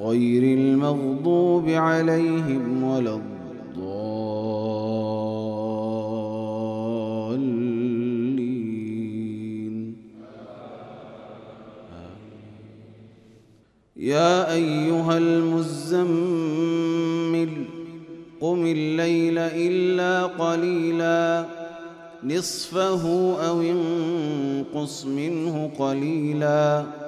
غير المغضوب عليهم ولا الضالين. يا أيها المزمل قم الليل إلا قليلا. نصفه أو انقص منه قليلاً.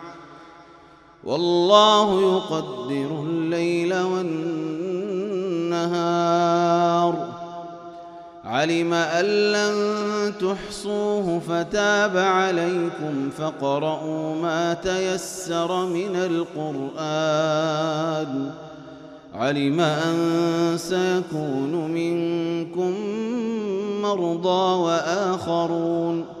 والله يقدر الليل والنهار. علم أن لن تحصوه فتاب عليكم فقرؤوا ما تيسر من القرآن. علم أن سيكون منكم مرضى وآخرون.